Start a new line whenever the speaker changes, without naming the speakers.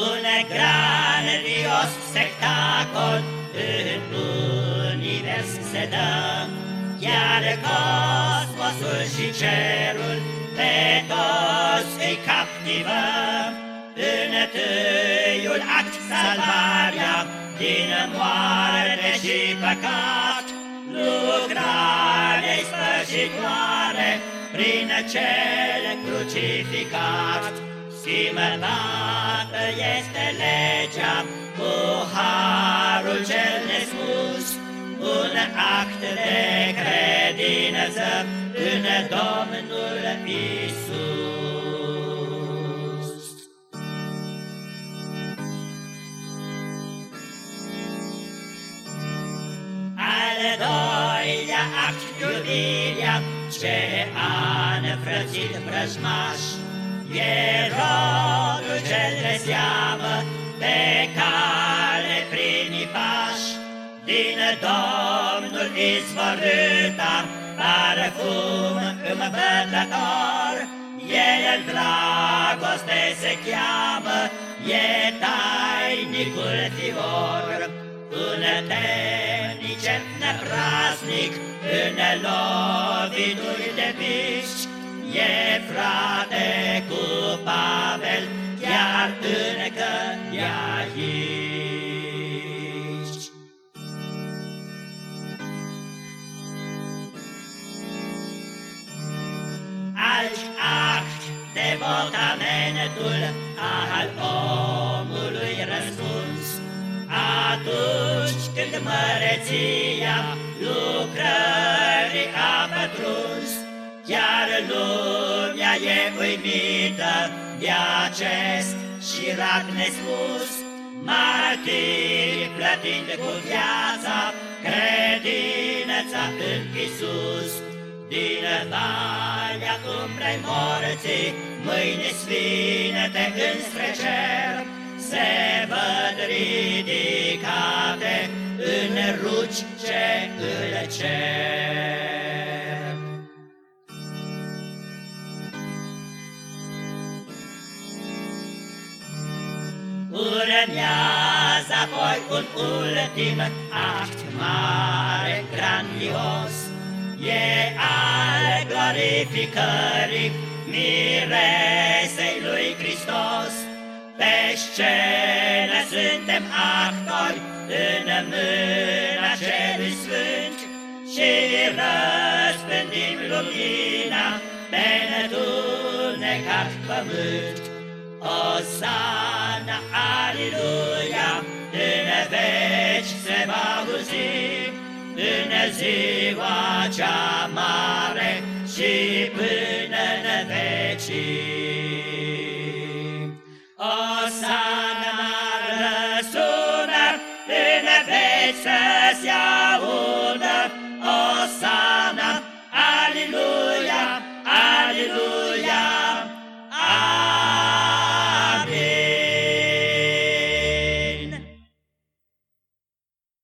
Un grandios spectacol în univers se dă, Chiar cosmosul și cerul pe toți îi captivă. În tâiul act salvarea din moarte și păcat, Lucrare spășitoare prin cel crucificat. Stimătată este legea cu harul cel nespus, Un act de credință în Domnul Isus. Al doilea act iubirea ce a înfrățit vrăjmași, E rodul cel de seamă pe cale prin pași, Din Domnul izvorâta parfum îmbătător, El în dragoste se cheamă, e tainicul fior, Un temnice neprasnic în lovituri de piși, E frate cu Pavel, chiar încă de aici. Alți act devotamentul al omului răspuns, Atunci când măreția lucrării uimită de acest șirac nespus, Martiri plătind cu viața credința în Isus. Din valea umbrei morții, mâini sfinete înspre cer, Se văd ridicate în ruci ce îl cer. Urmează apoi un ultim act mare, grandios, E al glorificării miresei lui Hristos. Pe scenă suntem actori în mâna celui sfânt Și răspândim lumina pe netunecat pământ. Osana, aleluia, în veci se va auzi, în ziua cea mare și până în veci. Osana răsună, în veci să se audă,